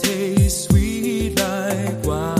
taste sweet like wine.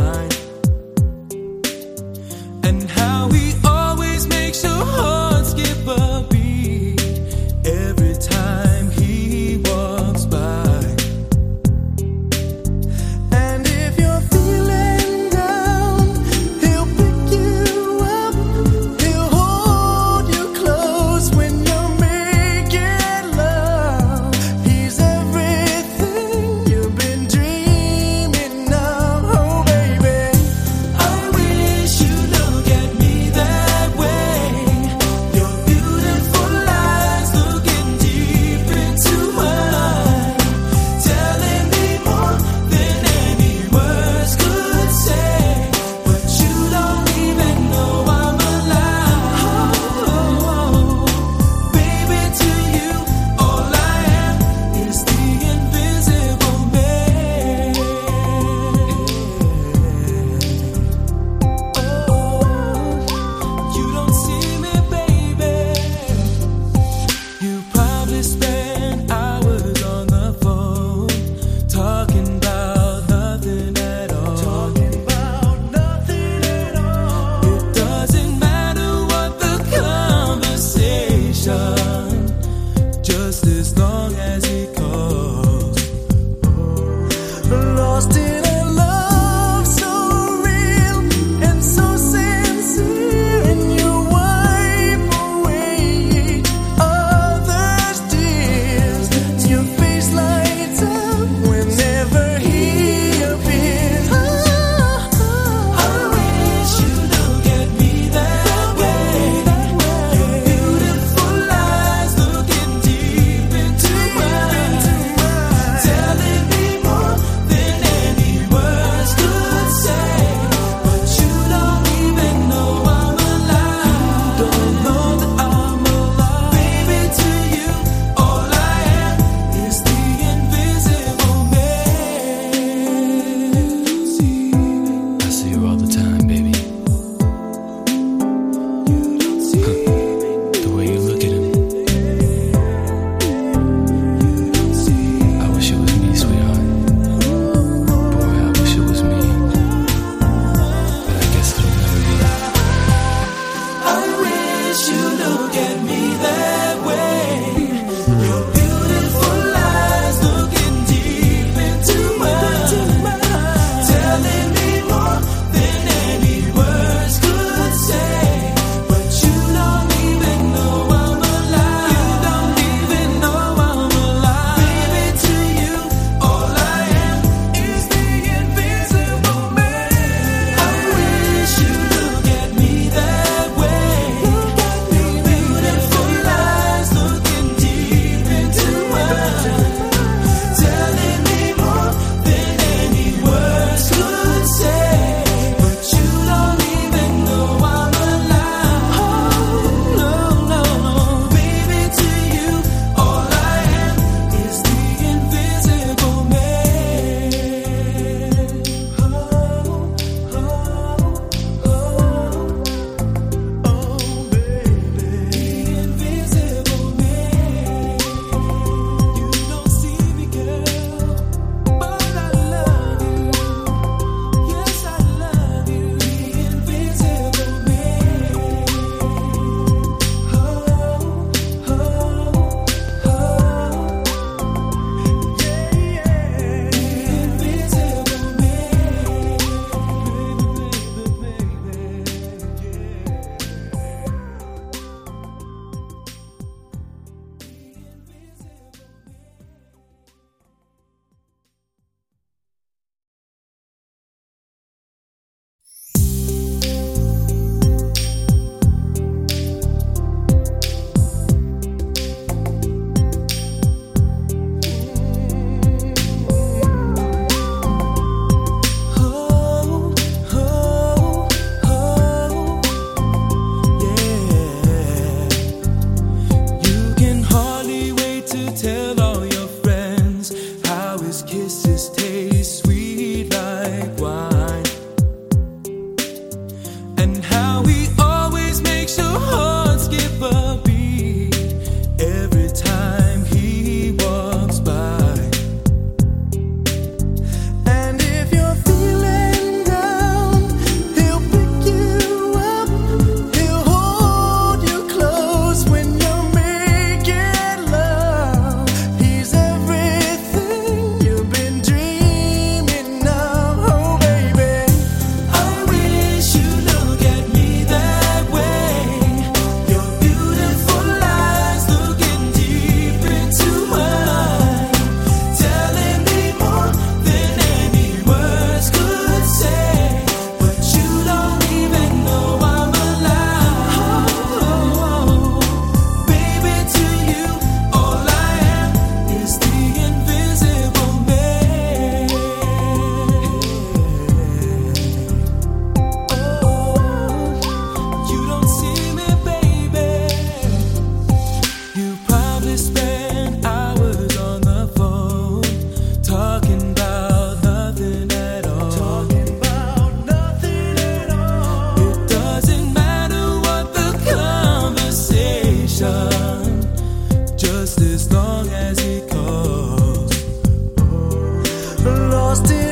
lost in